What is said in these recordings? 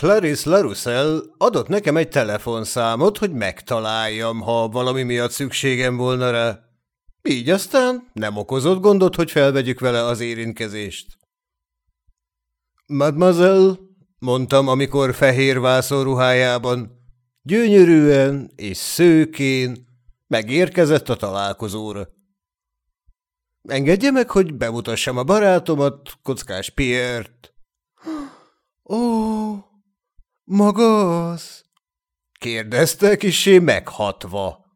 Clarice Larussell adott nekem egy telefonszámot, hogy megtaláljam, ha valami miatt szükségem volna rá. Így aztán nem okozott gondot, hogy felvegyük vele az érintkezést. Mademoiselle, mondtam, amikor fehér vászonruhájában, gyönyörűen és szőkén megérkezett a találkozóra. Engedje meg, hogy bemutassam a barátomat, kockás Piert. Ó, maga az? Kérdezte kisé meghatva.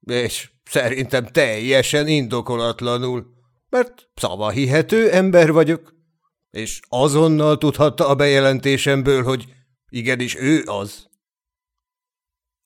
És szerintem teljesen indokolatlanul, mert szavahihető ember vagyok, és azonnal tudhatta a bejelentésemből, hogy igenis ő az.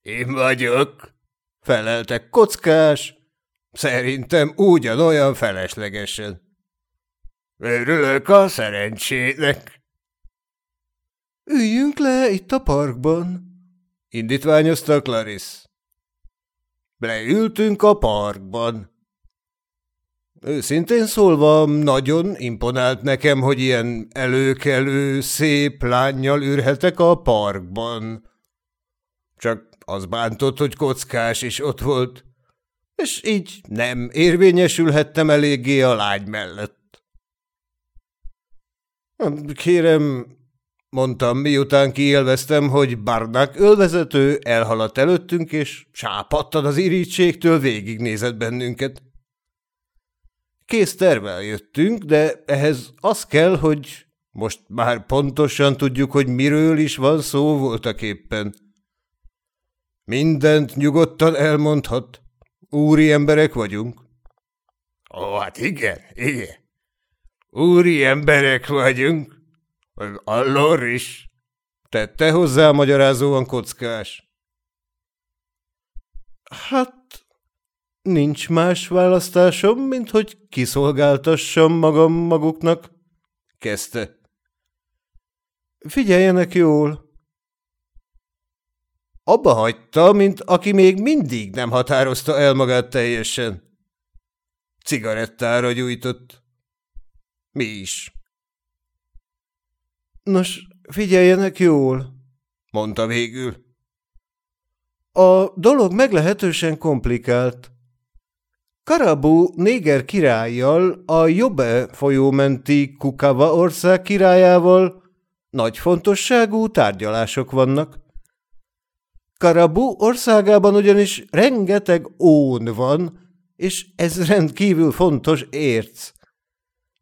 Én vagyok, feleltek kockás, szerintem ugyanolyan feleslegesen. Örülök a szerencsének. Üljünk le itt a parkban, indítványozta Clarice. Leültünk a parkban. Őszintén szólva, nagyon imponált nekem, hogy ilyen előkelő, szép lányjal ürhetek a parkban. Csak az bántott, hogy kockás is ott volt, és így nem érvényesülhettem eléggé a lány mellett. Kérem, mondtam, miután kiélveztem, hogy Barnak ölvezető elhaladt előttünk, és sápadtan az irítségtől végignézett bennünket. Kész tervel jöttünk, de ehhez az kell, hogy most már pontosan tudjuk, hogy miről is van szó voltak éppen. Mindent nyugodtan elmondhat. Úri emberek vagyunk. Ó, hát igen, igen. Úri emberek vagyunk. Allor is. Tette hozzá magyarázóan kockás. Hát, nincs más választásom, mint hogy kiszolgáltassam magam maguknak, kezdte. Figyeljenek jól! Abba hagyta, mint aki még mindig nem határozta el magát teljesen. Cigarettára gyújtott. Mi is. Nos, figyeljenek jól, mondta végül. A dolog meglehetősen komplikált. Karabu néger királlyal, a Jobbe folyómenti Kukava ország királyával nagy fontosságú tárgyalások vannak. Karabu országában ugyanis rengeteg ón van, és ez rendkívül fontos érc.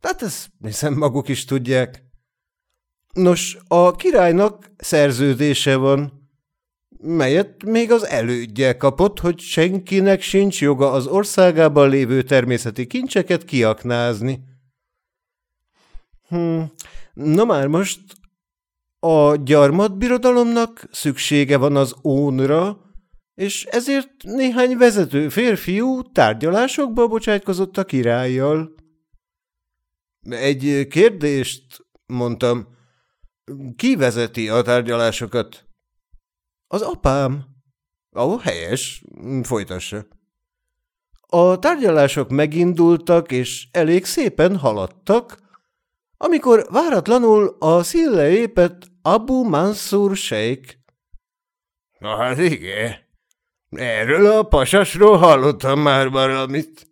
Tehát ezt hiszem maguk is tudják. Nos, a királynak szerződése van, melyet még az elődje kapott, hogy senkinek sincs joga az országában lévő természeti kincseket kiaknázni. Hm, na már most a gyarmatbirodalomnak szüksége van az ónra, és ezért néhány vezető férfiú tárgyalásokba bocsájtkozott a királlyal. Egy kérdést, mondtam, ki vezeti a tárgyalásokat? Az apám. Ó, helyes, folytassa. A tárgyalások megindultak, és elég szépen haladtak, amikor váratlanul a szíle lépett Abu Mansur Sheikh. Na hát igen, erről a pasasról hallottam már valamit,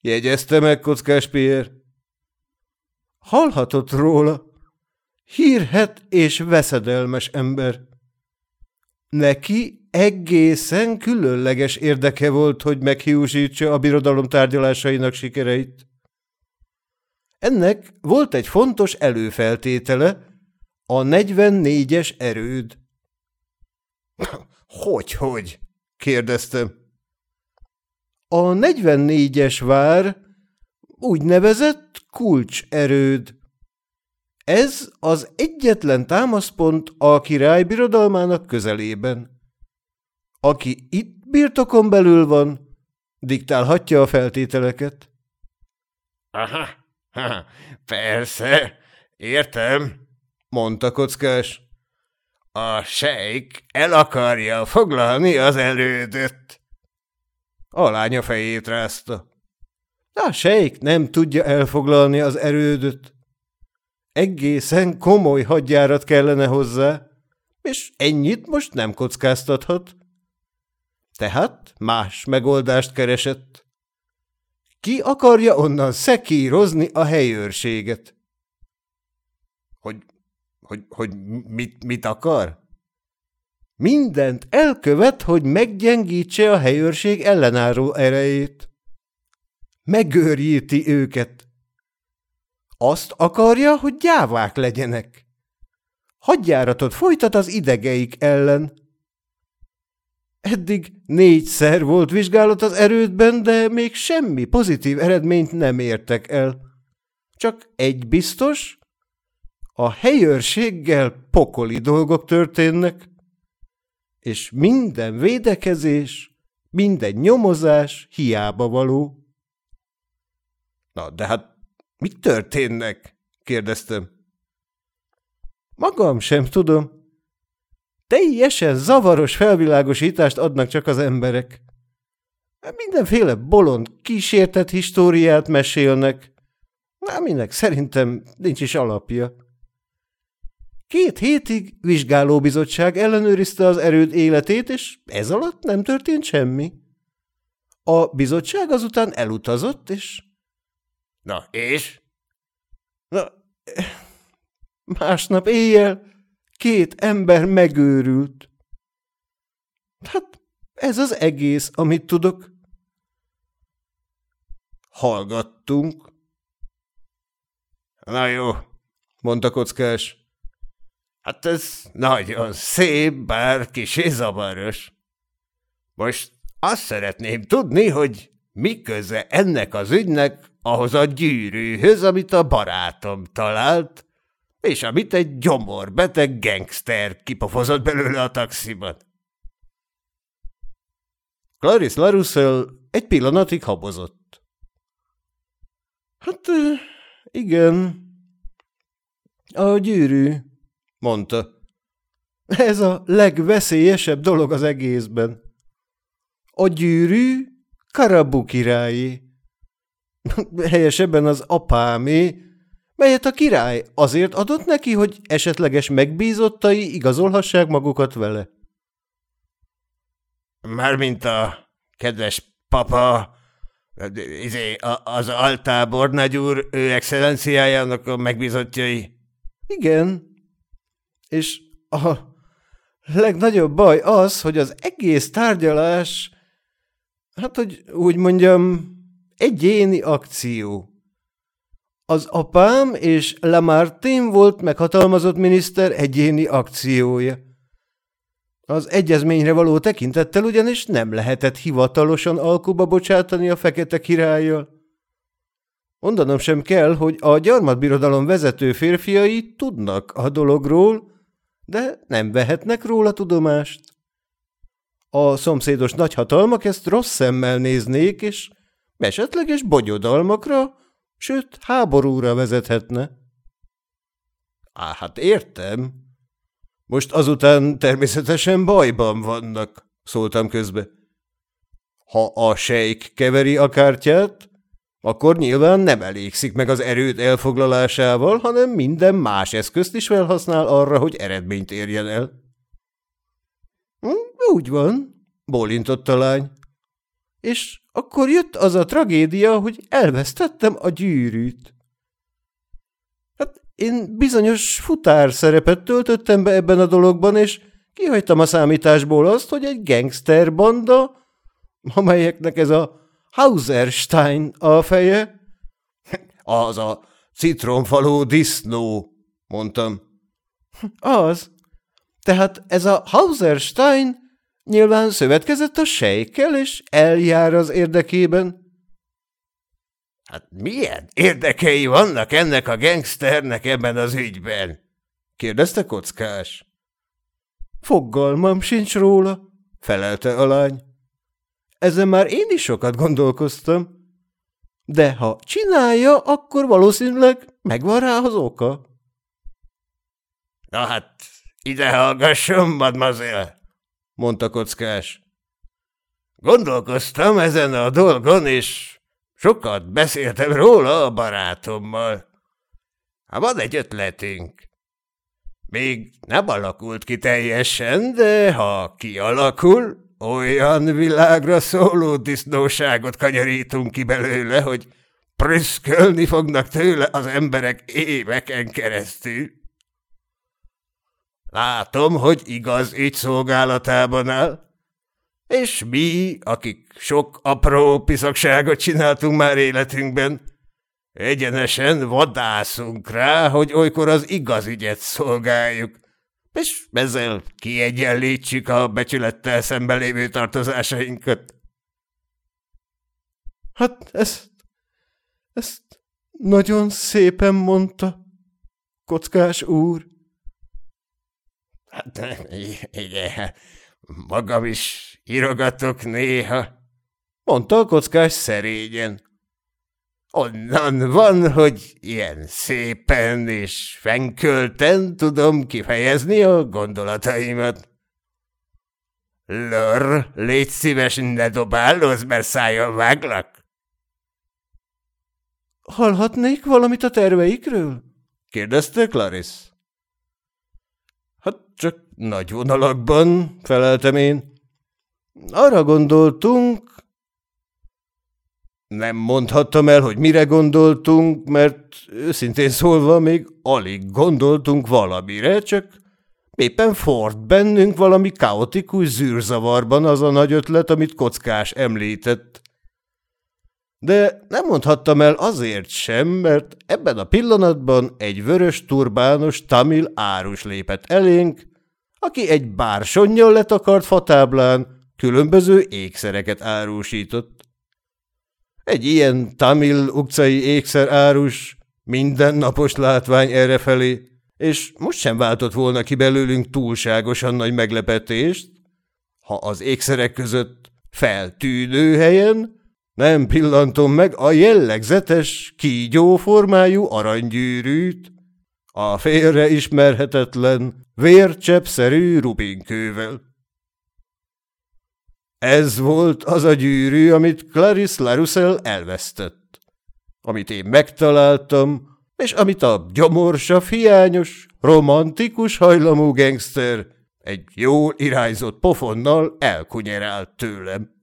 jegyezte meg kockás Pierre. Hallhatott róla. Hírhet és veszedelmes ember. Neki egészen különleges érdeke volt, hogy meghiúsítsa a birodalom tárgyalásainak sikereit. Ennek volt egy fontos előfeltétele, a 44-es erőd. Hogy, hogy? kérdeztem. A 44-es vár úgynevezett kulcserőd. Ez az egyetlen támaszpont a király birodalmának közelében. Aki itt birtokon belül van, diktálhatja a feltételeket. Aha, ha, persze, értem, mondta kockás. A sejk el akarja foglalni az elődöt. A lánya fejét rázta. A sejk nem tudja elfoglalni az erődöt. Egészen komoly hadjárat kellene hozzá, és ennyit most nem kockáztathat. Tehát más megoldást keresett. Ki akarja onnan szekírozni a helyőrséget? Hogy, hogy, hogy mit, mit akar? Mindent elkövet, hogy meggyengítse a helyőrség ellenálló erejét. Megőrjíti őket. Azt akarja, hogy gyávák legyenek. Hadjáratot folytat az idegeik ellen. Eddig négyszer volt vizsgálat az erődben, de még semmi pozitív eredményt nem értek el. Csak egy biztos, a helyőrséggel pokoli dolgok történnek, és minden védekezés, minden nyomozás hiába való. Na, de hát mit történnek? kérdeztem. Magam sem tudom. Teljesen zavaros felvilágosítást adnak csak az emberek. Mindenféle bolond kísértett históriát mesélnek, aminek szerintem nincs is alapja. Két hétig vizsgálóbizottság ellenőrizte az erőd életét, és ez alatt nem történt semmi. A bizottság azután elutazott, és... Na, és? Na, másnap éjjel Két ember megőrült. Hát ez az egész, amit tudok. Hallgattunk. Na jó, mondta kockás. Hát ez nagyon szép, bár kisé zavaros. Most azt szeretném tudni, hogy mi köze ennek az ügynek ahhoz a gyűrűhöz, amit a barátom talált, és amit egy gyomorbeteg gangster kipofozott belőle a taxiban. Clarice LaRussell egy pillanatig habozott. Hát igen, a gyűrű, mondta. Ez a legveszélyesebb dolog az egészben. A gyűrű Karabu királyi. Helyesebben az apámé, melyet a király azért adott neki, hogy esetleges megbízottai igazolhassák magukat vele. Mármint a kedves papa, izé, az altábor nagyúr, ő excellenciájának a megbízottjai. Igen, és a legnagyobb baj az, hogy az egész tárgyalás, hát hogy úgy mondjam, egyéni akció. Az apám és Lamartine volt meghatalmazott miniszter egyéni akciója. Az egyezményre való tekintettel ugyanis nem lehetett hivatalosan alkuba bocsátani a fekete királlyal. Mondanom sem kell, hogy a gyarmatbirodalom vezető férfiai tudnak a dologról, de nem vehetnek róla tudomást. A szomszédos nagyhatalmak ezt rossz szemmel néznék, és esetleges bogyodalmakra sőt, háborúra vezethetne. Á, hát értem. Most azután természetesen bajban vannak, szóltam közbe. Ha a sejk keveri a kártyát, akkor nyilván nem elégszik meg az erőt elfoglalásával, hanem minden más eszközt is felhasznál arra, hogy eredményt érjen el. Hm, úgy van, bólintott a lány. És akkor jött az a tragédia, hogy elvesztettem a gyűrűt. Hát én bizonyos futár szerepet töltöttem be ebben a dologban, és kihagytam a számításból azt, hogy egy gangster banda, amelyeknek ez a Hauserstein a feje. Az a citronfaló disznó, mondtam. Az. Tehát ez a Hauserstein Nyilván szövetkezett a sejkkel, és eljár az érdekében. Hát milyen érdekei vannak ennek a gangsternek ebben az ügyben? kérdezte kockás. Foggalmam sincs róla, felelte a lány. Ezen már én is sokat gondolkoztam. De ha csinálja, akkor valószínűleg megvan rá az oka. Na hát, ide hallgasson, mademoiselle! Mondta kockás. Gondolkoztam ezen a dolgon, és sokat beszéltem róla a barátommal. Hát van egy ötletünk. Még nem alakult ki teljesen, de ha kialakul, olyan világra szóló disznóságot kanyarítunk ki belőle, hogy prüszkölni fognak tőle az emberek éveken keresztül. Látom, hogy igaz ügy szolgálatában áll, és mi, akik sok apró piszakságot csináltunk már életünkben, egyenesen vadászunk rá, hogy olykor az igaz ügyet szolgáljuk, és ezzel kiegyenlítsük a becsülettel szemben lévő tartozásainkat. Hát ezt, ezt nagyon szépen mondta, kockás úr. Hát igen, magam is írogatok néha, mondta a kockás szerényen. Onnan van, hogy ilyen szépen és fenkölten tudom kifejezni a gondolataimat. Lör, légy szíves, ne dobálózz, mert szájon váglak. Hallhatnék valamit a terveikről? kérdezte Clarice. Hát csak nagy vonalakban, feleltem én. Arra gondoltunk... Nem mondhattam el, hogy mire gondoltunk, mert őszintén szólva még alig gondoltunk valamire, csak éppen ford bennünk valami kaotikus zűrzavarban az a nagy ötlet, amit kockás említett. De nem mondhattam el azért sem, mert ebben a pillanatban egy vörös turbános tamil árus lépett elénk, aki egy bársonnyal letakart fatáblán különböző ékszereket árusított. Egy ilyen tamil utcai ékszerárus mindennapos látvány errefelé, és most sem váltott volna ki belőlünk túlságosan nagy meglepetést, ha az ékszerek között feltűnő helyen nem pillantom meg a jellegzetes, kígyóformájú aranygyűrűt, a félre ismerhetetlen, vércseppszerű rubinkővel. Ez volt az a gyűrű, amit Clarice Larussell elvesztett. Amit én megtaláltam, és amit a gyomorsav hiányos, romantikus hajlamú gengszter egy jól irányzott pofonnal elkunyerált tőlem.